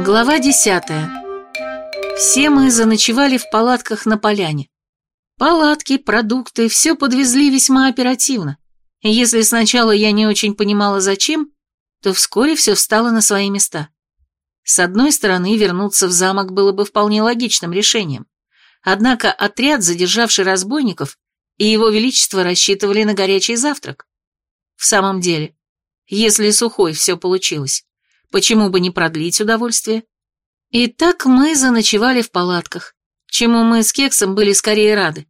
Глава десятая. Все мы заночевали в палатках на поляне. Палатки, продукты, все подвезли весьма оперативно. И если сначала я не очень понимала зачем, то вскоре все встало на свои места. С одной стороны, вернуться в замок было бы вполне логичным решением. Однако отряд, задержавший разбойников, и его величество рассчитывали на горячий завтрак. В самом деле, если сухой все получилось, Почему бы не продлить удовольствие? И так мы заночевали в палатках, чему мы с Кексом были скорее рады.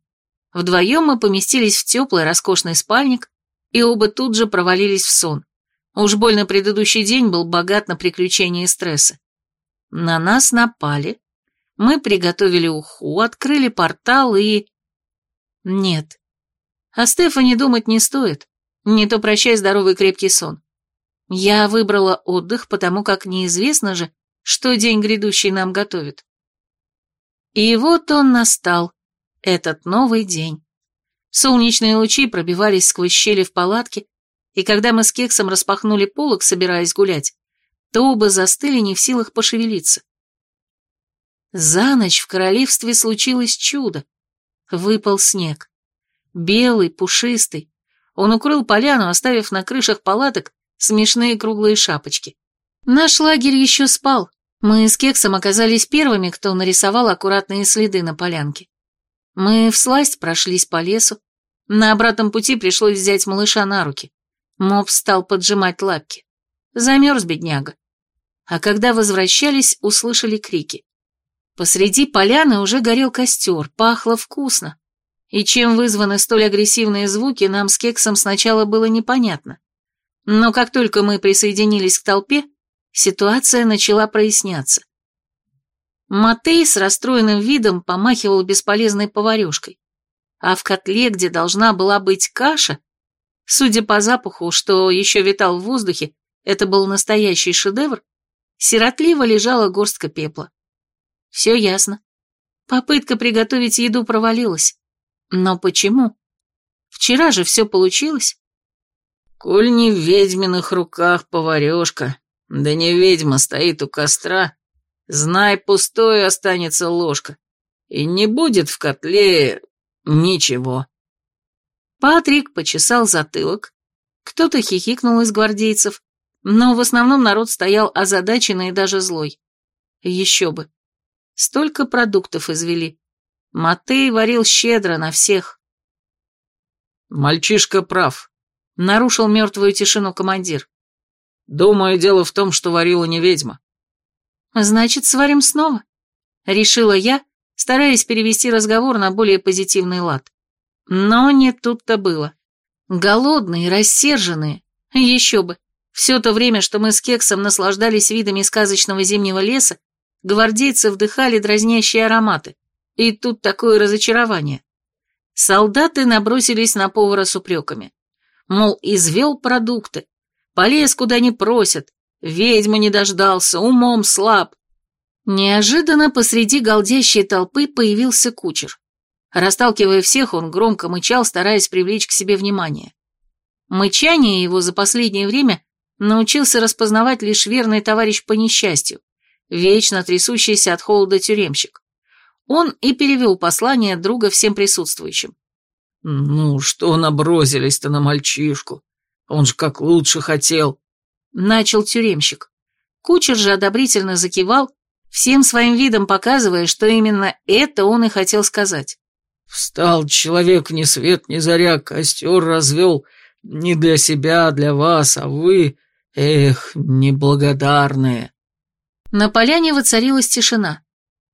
Вдвоем мы поместились в теплый роскошный спальник, и оба тут же провалились в сон. Уж больно предыдущий день был богат на приключения и стрессы. На нас напали. Мы приготовили уху, открыли портал и... Нет. О Стефане думать не стоит. Не то прощай здоровый крепкий сон. Я выбрала отдых, потому как неизвестно же, что день грядущий нам готовит. И вот он настал, этот новый день. Солнечные лучи пробивались сквозь щели в палатке, и когда мы с Кексом распахнули полок, собираясь гулять, то оба застыли не в силах пошевелиться. За ночь в королевстве случилось чудо. Выпал снег. Белый, пушистый. Он укрыл поляну, оставив на крышах палаток смешные круглые шапочки. Наш лагерь еще спал. Мы с Кексом оказались первыми, кто нарисовал аккуратные следы на полянке. Мы всласть прошлись по лесу. На обратном пути пришлось взять малыша на руки. Моб стал поджимать лапки. Замерз бедняга. А когда возвращались, услышали крики. Посреди поляны уже горел костер, пахло вкусно. И чем вызваны столь агрессивные звуки, нам с Кексом сначала было непонятно. Но как только мы присоединились к толпе, ситуация начала проясняться. Матей с расстроенным видом помахивал бесполезной поварешкой, а в котле, где должна была быть каша, судя по запаху, что еще витал в воздухе, это был настоящий шедевр, сиротливо лежала горстка пепла. Все ясно. Попытка приготовить еду провалилась. Но почему? Вчера же все получилось. Коль не в ведьминых руках поварешка, да не ведьма стоит у костра, знай, пустой останется ложка, и не будет в котле ничего. Патрик почесал затылок, кто-то хихикнул из гвардейцев, но в основном народ стоял озадаченный и даже злой. Еще бы. Столько продуктов извели. Матей варил щедро на всех. Мальчишка прав. Нарушил мертвую тишину командир. Думаю, дело в том, что варила не ведьма. Значит, сварим снова. Решила я, стараясь перевести разговор на более позитивный лад. Но не тут-то было. Голодные, рассерженные. Еще бы. Все то время, что мы с Кексом наслаждались видами сказочного зимнего леса, гвардейцы вдыхали дразнящие ароматы. И тут такое разочарование. Солдаты набросились на повара с упреками мол, извел продукты, полез куда не просят, ведьму не дождался, умом слаб. Неожиданно посреди голдящей толпы появился кучер. Расталкивая всех, он громко мычал, стараясь привлечь к себе внимание. Мычание его за последнее время научился распознавать лишь верный товарищ по несчастью, вечно трясущийся от холода тюремщик. Он и перевел послание друга всем присутствующим. «Ну, что набросились-то на мальчишку? Он же как лучше хотел!» Начал тюремщик. Кучер же одобрительно закивал, всем своим видом показывая, что именно это он и хотел сказать. «Встал человек ни свет ни заря, костер развел не для себя, а для вас, а вы, эх, неблагодарные!» На поляне воцарилась тишина.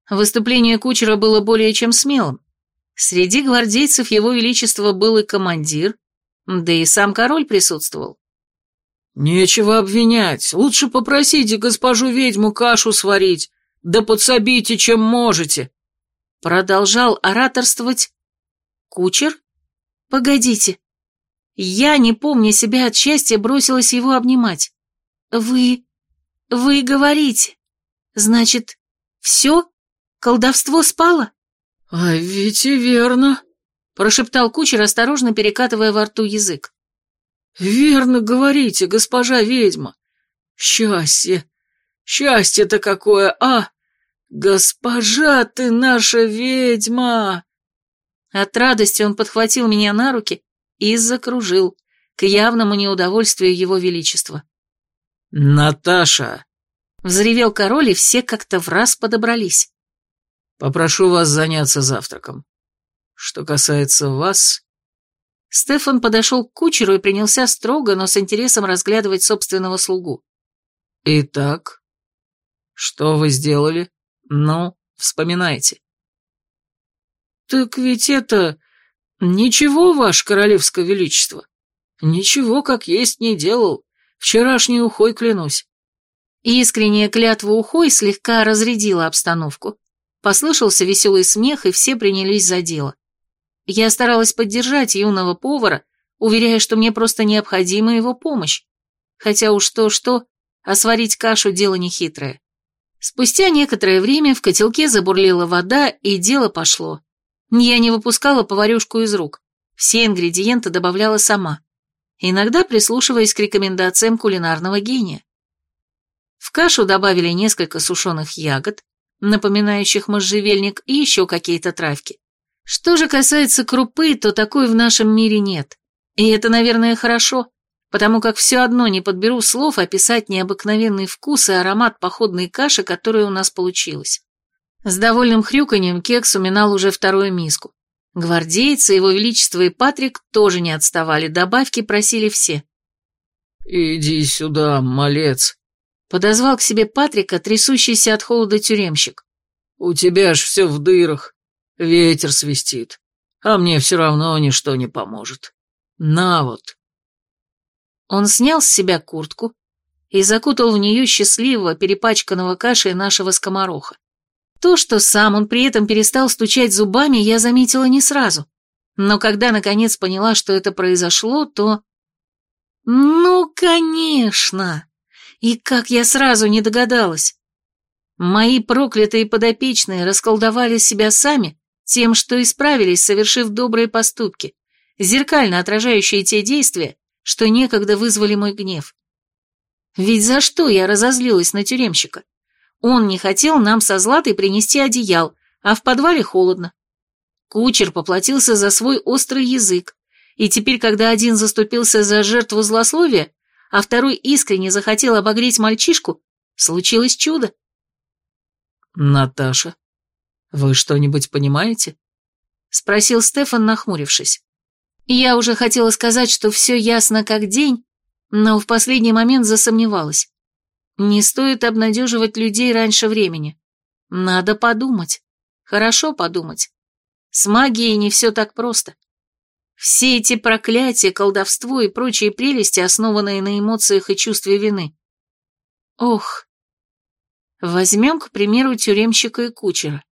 Выступление кучера было более чем смелым. Среди гвардейцев его величества был и командир, да и сам король присутствовал. «Нечего обвинять. Лучше попросите госпожу ведьму кашу сварить, да подсобите, чем можете», — продолжал ораторствовать кучер. «Погодите. Я, не помня себя от счастья, бросилась его обнимать. Вы... вы говорите. Значит, все? Колдовство спало?» «А ведь и верно», — прошептал кучер, осторожно перекатывая во рту язык. «Верно говорите, госпожа ведьма. Счастье. Счастье-то какое, а! Госпожа ты наша ведьма!» От радости он подхватил меня на руки и закружил, к явному неудовольствию его величества. «Наташа!» — взревел король, и все как-то в раз подобрались. «Попрошу вас заняться завтраком. Что касается вас...» Стефан подошел к кучеру и принялся строго, но с интересом разглядывать собственного слугу. «Итак, что вы сделали? Ну, вспоминайте». «Так ведь это... Ничего, ваше королевское величество. Ничего, как есть, не делал. Вчерашний ухой клянусь». Искренняя клятва ухой слегка разрядила обстановку. Послышался веселый смех, и все принялись за дело. Я старалась поддержать юного повара, уверяя, что мне просто необходима его помощь. Хотя уж то-что, а сварить кашу – дело нехитрое. Спустя некоторое время в котелке забурлила вода, и дело пошло. Я не выпускала поварюшку из рук. Все ингредиенты добавляла сама, иногда прислушиваясь к рекомендациям кулинарного гения. В кашу добавили несколько сушеных ягод, напоминающих можжевельник, и еще какие-то травки. Что же касается крупы, то такой в нашем мире нет. И это, наверное, хорошо, потому как все одно не подберу слов описать необыкновенный вкус и аромат походной каши, которая у нас получилась. С довольным хрюканьем кекс уминал уже вторую миску. Гвардейцы, его величество и Патрик тоже не отставали, добавки просили все. «Иди сюда, малец», — подозвал к себе Патрика, трясущийся от холода тюремщик. «У тебя ж все в дырах. Ветер свистит, а мне все равно ничто не поможет. На вот. Он снял с себя куртку и закутал в нее счастливого, перепачканного кашей нашего скомороха. То, что сам он при этом перестал стучать зубами, я заметила не сразу. Но когда наконец поняла, что это произошло, то... Ну, конечно! И как я сразу не догадалась! Мои проклятые подопечные расколдовали себя сами тем, что исправились, совершив добрые поступки, зеркально отражающие те действия, что некогда вызвали мой гнев. Ведь за что я разозлилась на тюремщика? Он не хотел нам со Златой принести одеял, а в подвале холодно. Кучер поплатился за свой острый язык, и теперь, когда один заступился за жертву злословия, а второй искренне захотел обогреть мальчишку, случилось чудо. «Наташа, «Вы что-нибудь понимаете?» — спросил Стефан, нахмурившись. Я уже хотела сказать, что все ясно как день, но в последний момент засомневалась. Не стоит обнадеживать людей раньше времени. Надо подумать. Хорошо подумать. С магией не все так просто. Все эти проклятия, колдовство и прочие прелести, основанные на эмоциях и чувстве вины. Ох. Возьмем, к примеру, тюремщика и кучера.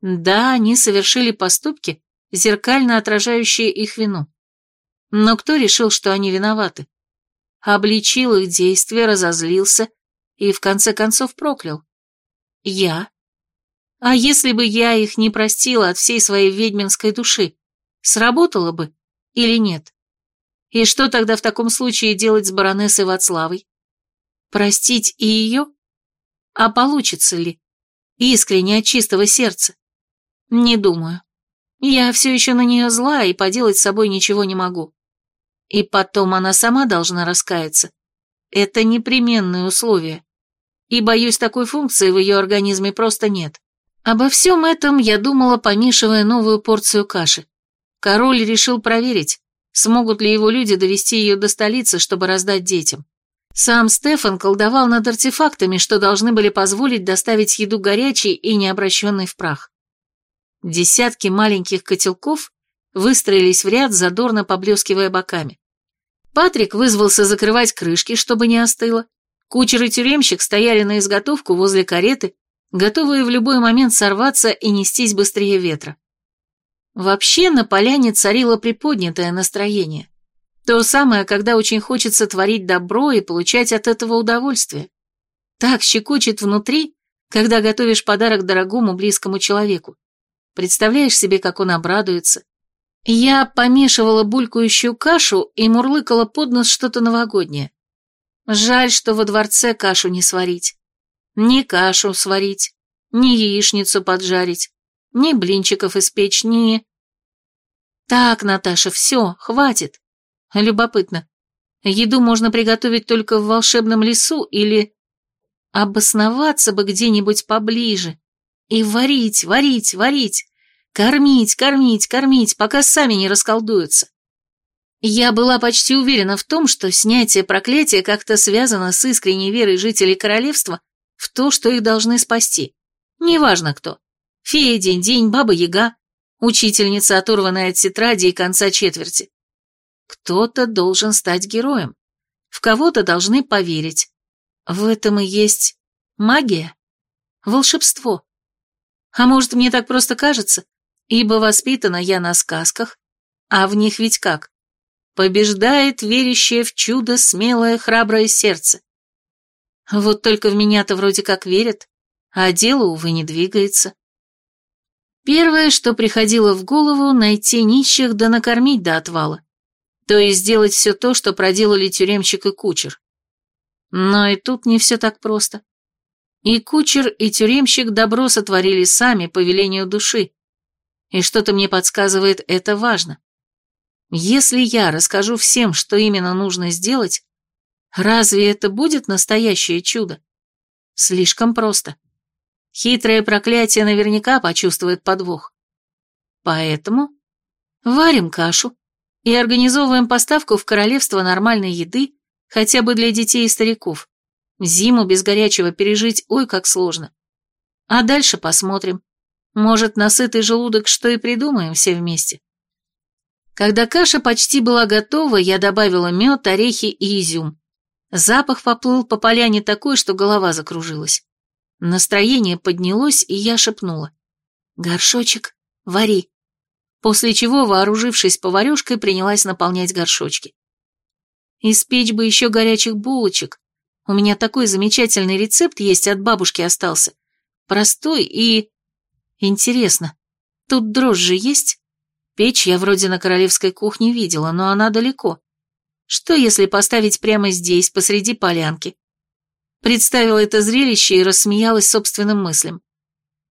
Да, они совершили поступки, зеркально отражающие их вину. Но кто решил, что они виноваты? Обличил их действия, разозлился и в конце концов проклял. Я? А если бы я их не простила от всей своей ведьминской души, сработало бы или нет? И что тогда в таком случае делать с баронессой Вацлавой? Простить и ее? А получится ли? Искренне от чистого сердца? Не думаю. Я все еще на нее зла и поделать с собой ничего не могу. И потом она сама должна раскаяться. Это непременное условие. И, боюсь, такой функции в ее организме просто нет. Обо всем этом я думала, помешивая новую порцию каши. Король решил проверить, смогут ли его люди довести ее до столицы, чтобы раздать детям. Сам Стефан колдовал над артефактами, что должны были позволить доставить еду горячей и не обращенной в прах. Десятки маленьких котелков выстроились в ряд, задорно поблескивая боками. Патрик вызвался закрывать крышки, чтобы не остыло. Кучер и тюремщик стояли на изготовку возле кареты, готовые в любой момент сорваться и нестись быстрее ветра. Вообще на поляне царило приподнятое настроение. То самое, когда очень хочется творить добро и получать от этого удовольствие. Так щекочет внутри, когда готовишь подарок дорогому близкому человеку. Представляешь себе, как он обрадуется. Я помешивала булькающую кашу и мурлыкала под нос что-то новогоднее. Жаль, что во дворце кашу не сварить. Ни кашу сварить, ни яичницу поджарить, ни блинчиков испечь, ни... Так, Наташа, все, хватит. Любопытно. Еду можно приготовить только в волшебном лесу или... Обосноваться бы где-нибудь поближе. И варить, варить, варить. Кормить, кормить, кормить, пока сами не расколдуются. Я была почти уверена в том, что снятие проклятия как-то связано с искренней верой жителей королевства в то, что их должны спасти. Неважно кто. Фея День-День, Баба-Яга, учительница, оторванная от тетради и конца четверти. Кто-то должен стать героем. В кого-то должны поверить. В этом и есть магия, волшебство. А может, мне так просто кажется, ибо воспитана я на сказках, а в них ведь как? Побеждает верящее в чудо смелое храброе сердце. Вот только в меня-то вроде как верят, а дело, увы, не двигается. Первое, что приходило в голову, найти нищих да накормить до отвала. То есть сделать все то, что проделали тюремщик и кучер. Но и тут не все так просто. И кучер, и тюремщик добро сотворили сами по велению души. И что-то мне подсказывает, это важно. Если я расскажу всем, что именно нужно сделать, разве это будет настоящее чудо? Слишком просто. Хитрое проклятие наверняка почувствует подвох. Поэтому варим кашу и организовываем поставку в королевство нормальной еды, хотя бы для детей и стариков. Зиму без горячего пережить ой как сложно. А дальше посмотрим. Может, на сытый желудок что и придумаем все вместе. Когда каша почти была готова, я добавила мед, орехи и изюм. Запах поплыл по поляне такой, что голова закружилась. Настроение поднялось, и я шепнула. «Горшочек, вари». После чего, вооружившись поварешкой, принялась наполнять горшочки. Испечь бы еще горячих булочек, у меня такой замечательный рецепт есть, от бабушки остался. Простой и... Интересно, тут дрожжи есть? Печь я вроде на королевской кухне видела, но она далеко. Что, если поставить прямо здесь, посреди полянки? Представила это зрелище и рассмеялась собственным мыслям.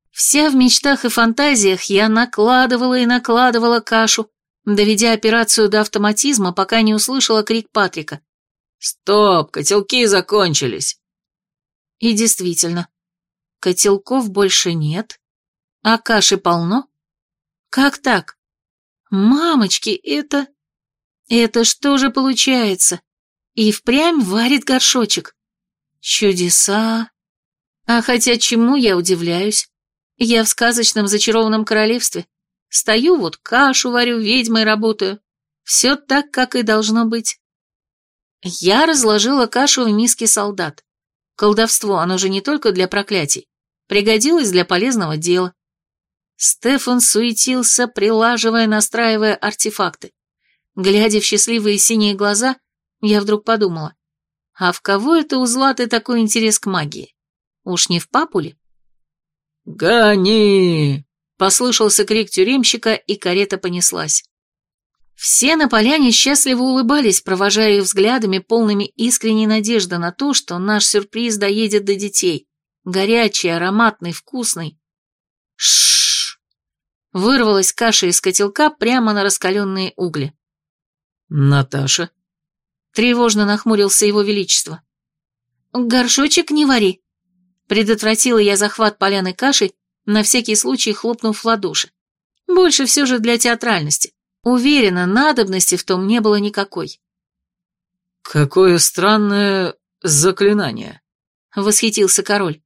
Вся в мечтах и фантазиях я накладывала и накладывала кашу, доведя операцию до автоматизма, пока не услышала крик Патрика. «Стоп, котелки закончились!» И действительно, котелков больше нет, а каши полно. Как так? Мамочки, это... Это что же получается? И впрямь варит горшочек. Чудеса. А хотя чему я удивляюсь? Я в сказочном зачарованном королевстве. Стою вот, кашу варю, ведьмой работаю. Все так, как и должно быть. Я разложила кашу в миске солдат. Колдовство, оно же не только для проклятий. Пригодилось для полезного дела. Стефан суетился, прилаживая, настраивая артефакты. Глядя в счастливые синие глаза, я вдруг подумала, а в кого это у Златы такой интерес к магии? Уж не в папу ли? «Гони!» — послышался крик тюремщика, и карета понеслась. Все на поляне счастливо улыбались, провожая их взглядами, полными искренней надежды на то, что наш сюрприз доедет до детей. Горячий, ароматный, вкусный. Шш! Вырвалась каша из котелка прямо на раскаленные угли. «Наташа?» Тревожно нахмурился его величество. «Горшочек не вари!» Предотвратила я захват поляны кашей, на всякий случай хлопнув в ладоши. Больше все же для театральности. Уверена, надобности в том не было никакой. «Какое странное заклинание!» — восхитился король.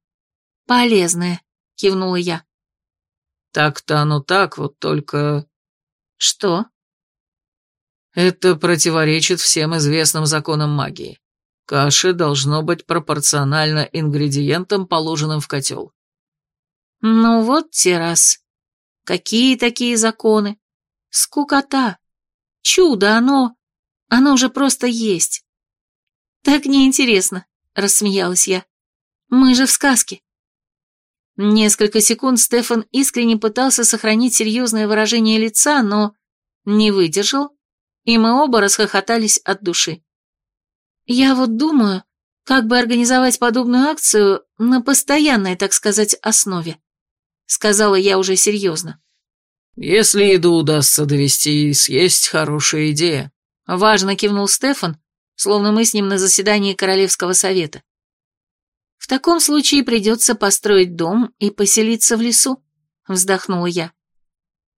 «Полезное», — кивнула я. «Так-то оно так, вот только...» «Что?» «Это противоречит всем известным законам магии. Каши должно быть пропорционально ингредиентам, положенным в котел». «Ну вот те раз. Какие такие законы?» Скукота. Чудо оно... Оно же просто есть. Так неинтересно, рассмеялась я. Мы же в сказке. Несколько секунд Стефан искренне пытался сохранить серьезное выражение лица, но не выдержал, и мы оба расхохотались от души. Я вот думаю, как бы организовать подобную акцию на постоянной, так сказать, основе. Сказала я уже серьезно. Если еду удастся довести и съесть, хорошая идея. Важно кивнул Стефан, словно мы с ним на заседании Королевского совета. В таком случае придется построить дом и поселиться в лесу, вздохнула я.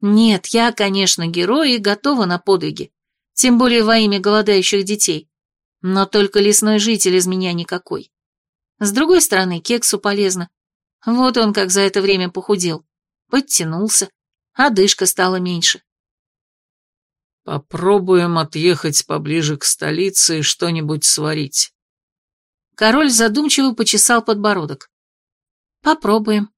Нет, я, конечно, герой и готова на подвиги, тем более во имя голодающих детей. Но только лесной житель из меня никакой. С другой стороны, кексу полезно. Вот он как за это время похудел. Подтянулся, а дышка стала меньше. Попробуем отъехать поближе к столице и что-нибудь сварить. Король задумчиво почесал подбородок. Попробуем.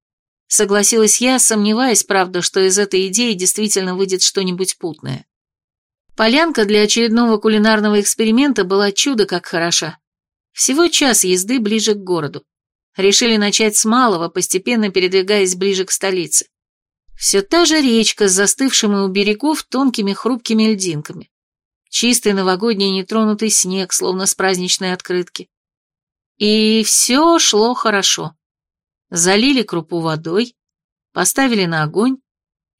Согласилась я, сомневаясь, правда, что из этой идеи действительно выйдет что-нибудь путное. Полянка для очередного кулинарного эксперимента была чудо как хороша. Всего час езды ближе к городу. Решили начать с малого, постепенно передвигаясь ближе к столице. Все та же речка с застывшими у берегов тонкими хрупкими льдинками. Чистый новогодний нетронутый снег, словно с праздничной открытки. И все шло хорошо. Залили крупу водой, поставили на огонь,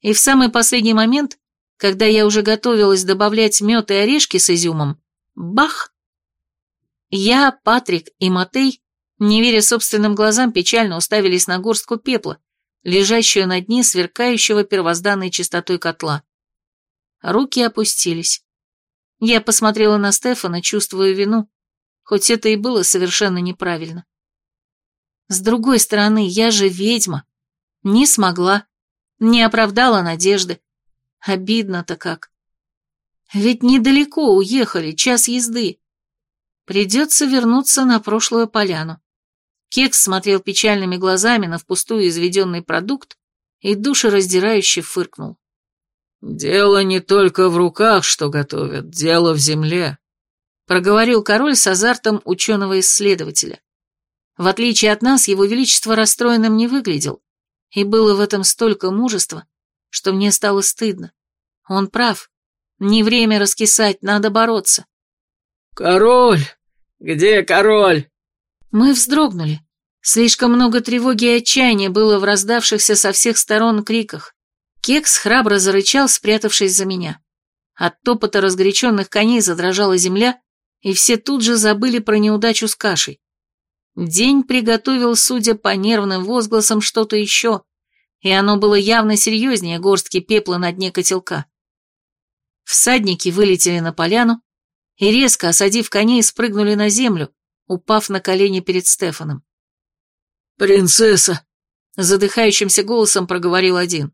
и в самый последний момент когда я уже готовилась добавлять мед и орешки с изюмом, бах! Я, Патрик и Матей, не веря собственным глазам, печально уставились на горстку пепла, лежащую на дне сверкающего первозданной чистотой котла. Руки опустились. Я посмотрела на Стефана, чувствуя вину, хоть это и было совершенно неправильно. С другой стороны, я же ведьма. Не смогла, не оправдала надежды, Обидно-то как. Ведь недалеко уехали, час езды. Придется вернуться на прошлую поляну. Кекс смотрел печальными глазами на впустую изведенный продукт и душераздирающе фыркнул. «Дело не только в руках, что готовят, дело в земле», — проговорил король с азартом ученого-исследователя. В отличие от нас, его величество расстроенным не выглядел, и было в этом столько мужества, что мне стало стыдно. Он прав. Не время раскисать, надо бороться. «Король! Где король?» Мы вздрогнули. Слишком много тревоги и отчаяния было в раздавшихся со всех сторон криках. Кекс храбро зарычал, спрятавшись за меня. От топота разгоряченных коней задрожала земля, и все тут же забыли про неудачу с кашей. День приготовил, судя по нервным возгласам, что-то еще, и оно было явно серьезнее горстки пепла на дне котелка. Всадники вылетели на поляну и, резко осадив коней, спрыгнули на землю, упав на колени перед Стефаном. «Принцесса!» — задыхающимся голосом проговорил один.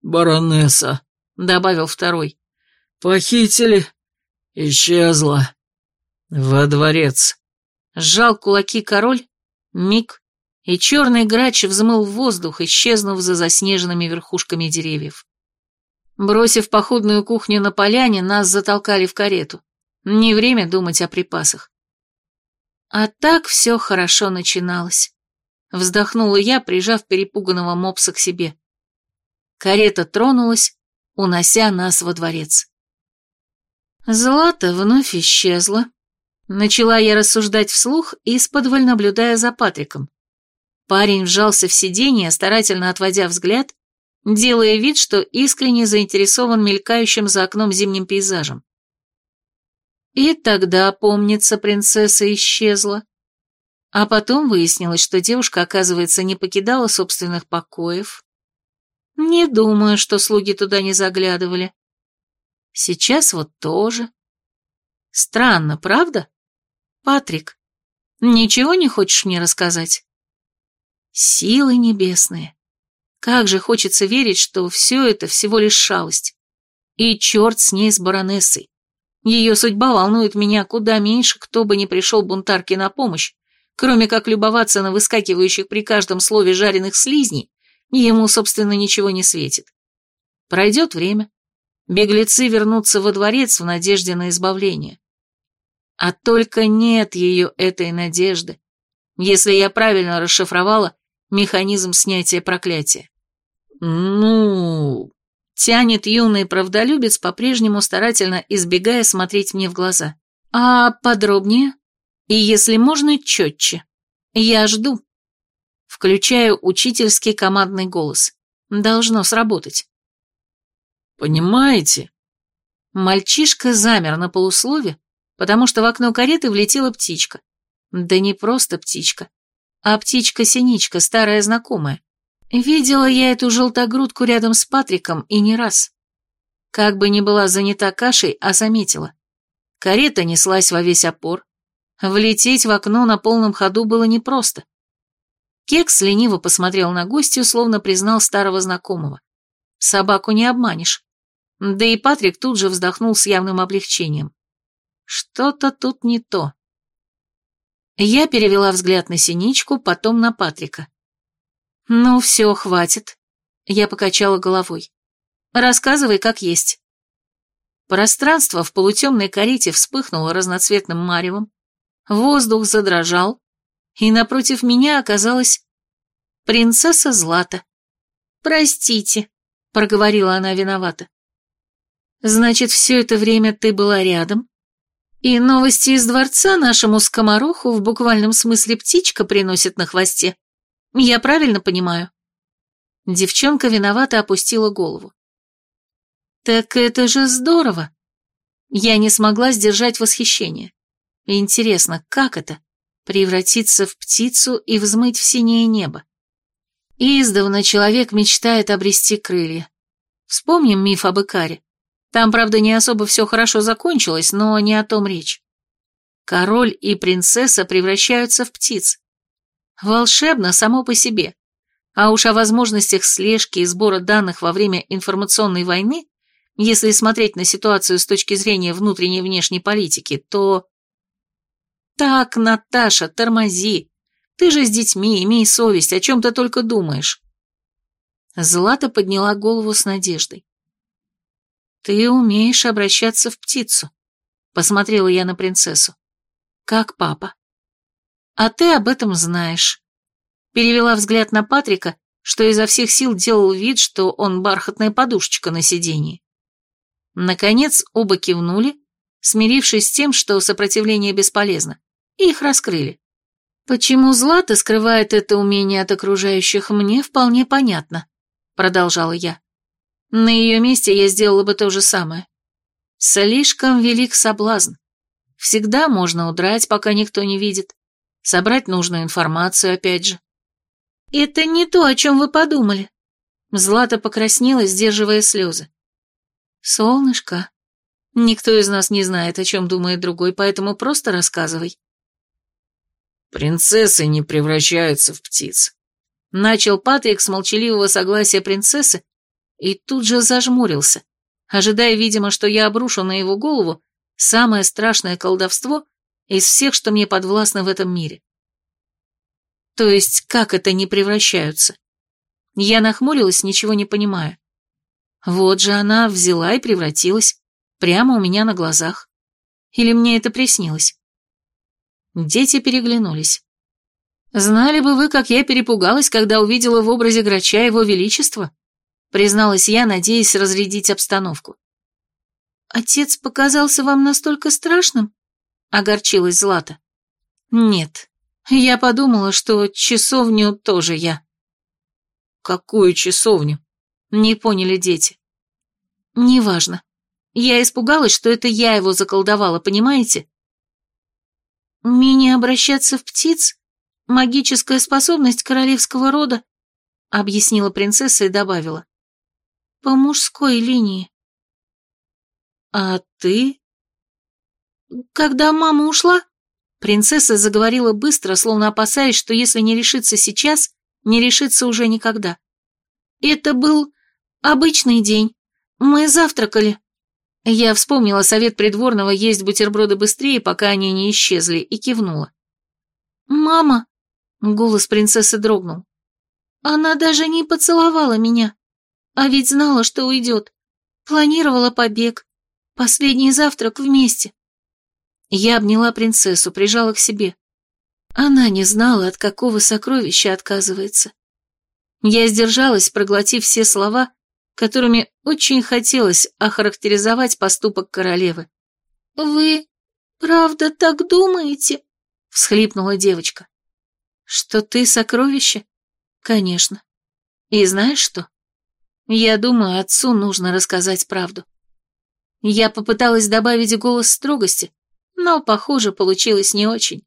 «Баронесса!» — добавил второй. «Похитили? Исчезла. Во дворец!» Сжал кулаки король, миг, и черный грач взмыл в воздух, исчезнув за заснеженными верхушками деревьев. Бросив походную кухню на поляне, нас затолкали в карету. Не время думать о припасах. А так все хорошо начиналось. Вздохнула я, прижав перепуганного мопса к себе. Карета тронулась, унося нас во дворец. Злата вновь исчезла. Начала я рассуждать вслух, исподволь наблюдая за Патриком. Парень вжался в сиденье, старательно отводя взгляд, делая вид, что искренне заинтересован мелькающим за окном зимним пейзажем. И тогда, помнится, принцесса исчезла. А потом выяснилось, что девушка, оказывается, не покидала собственных покоев. Не думаю, что слуги туда не заглядывали. Сейчас вот тоже. Странно, правда? Патрик, ничего не хочешь мне рассказать? Силы небесные. Как же хочется верить, что все это всего лишь шалость. И черт с ней, с баронессой. Ее судьба волнует меня куда меньше, кто бы ни пришел бунтарке на помощь, кроме как любоваться на выскакивающих при каждом слове жареных слизней, ему, собственно, ничего не светит. Пройдет время. Беглецы вернутся во дворец в надежде на избавление. А только нет ее этой надежды. Если я правильно расшифровала, механизм снятия проклятия. «Ну...» — тянет юный правдолюбец, по-прежнему старательно избегая смотреть мне в глаза. «А подробнее?» И если можно, четче. Я жду. Включаю учительский командный голос. Должно сработать. Понимаете? Мальчишка замер на полуслове, потому что в окно кареты влетела птичка. Да не просто птичка, а птичка-синичка, старая знакомая. Видела я эту желтогрудку рядом с Патриком и не раз. Как бы ни была занята кашей, а заметила. Карета неслась во весь опор. Влететь в окно на полном ходу было непросто. Кекс лениво посмотрел на гостью, словно признал старого знакомого. Собаку не обманешь. Да и Патрик тут же вздохнул с явным облегчением. Что-то тут не то. Я перевела взгляд на Синичку, потом на Патрика. «Ну, все, хватит». Я покачала головой. «Рассказывай, как есть». Пространство в полутемной карете вспыхнуло разноцветным маревом, воздух задрожал, и напротив меня оказалась принцесса Злата. «Простите», — проговорила она виновата. «Значит, все это время ты была рядом?» И новости из дворца нашему скомороху в буквальном смысле птичка приносит на хвосте. Я правильно понимаю?» Девчонка виновато опустила голову. «Так это же здорово!» Я не смогла сдержать восхищение. Интересно, как это? Превратиться в птицу и взмыть в синее небо. Издавна человек мечтает обрести крылья. Вспомним миф об Икаре. Там, правда, не особо все хорошо закончилось, но не о том речь. Король и принцесса превращаются в птиц. Волшебно само по себе. А уж о возможностях слежки и сбора данных во время информационной войны, если смотреть на ситуацию с точки зрения внутренней и внешней политики, то... Так, Наташа, тормози. Ты же с детьми, имей совесть, о чем ты только думаешь. Злата подняла голову с надеждой. «Ты умеешь обращаться в птицу», — посмотрела я на принцессу. «Как папа». А ты об этом знаешь. Перевела взгляд на Патрика, что изо всех сил делал вид, что он бархатная подушечка на сиденье. Наконец оба кивнули, смирившись с тем, что сопротивление бесполезно, и их раскрыли. «Почему Злата скрывает это умение от окружающих, мне вполне понятно», — продолжала я. «На ее месте я сделала бы то же самое. Слишком велик соблазн. Всегда можно удрать, пока никто не видит собрать нужную информацию опять же. «Это не то, о чем вы подумали». Злата покраснела, сдерживая слезы. «Солнышко, никто из нас не знает, о чем думает другой, поэтому просто рассказывай». «Принцессы не превращаются в птиц», — начал Патрик с молчаливого согласия принцессы и тут же зажмурился, ожидая, видимо, что я обрушу на его голову самое страшное колдовство, из всех, что мне подвластны в этом мире. То есть, как это не превращаются? Я нахмурилась, ничего не понимая. Вот же она взяла и превратилась, прямо у меня на глазах. Или мне это приснилось? Дети переглянулись. «Знали бы вы, как я перепугалась, когда увидела в образе грача его величества?» Призналась я, надеясь разрядить обстановку. «Отец показался вам настолько страшным?» Огорчилась Злата. Нет, я подумала, что часовню тоже я. Какую часовню? Не поняли дети. Неважно. Я испугалась, что это я его заколдовала, понимаете? Менее обращаться в птиц — магическая способность королевского рода, объяснила принцесса и добавила. По мужской линии. А ты когда мама ушла, принцесса заговорила быстро, словно опасаясь, что если не решится сейчас, не решится уже никогда. Это был обычный день. Мы завтракали. Я вспомнила совет придворного есть бутерброды быстрее, пока они не исчезли, и кивнула. «Мама!» — голос принцессы дрогнул. «Она даже не поцеловала меня, а ведь знала, что уйдет. Планировала побег. Последний завтрак вместе. Я обняла принцессу, прижала к себе. Она не знала, от какого сокровища отказывается. Я сдержалась, проглотив все слова, которыми очень хотелось охарактеризовать поступок королевы. «Вы правда так думаете?» всхлипнула девочка. Что ты сокровище? Конечно. И знаешь что? Я думаю, отцу нужно рассказать правду. Я попыталась добавить голос строгости, но, похоже, получилось не очень.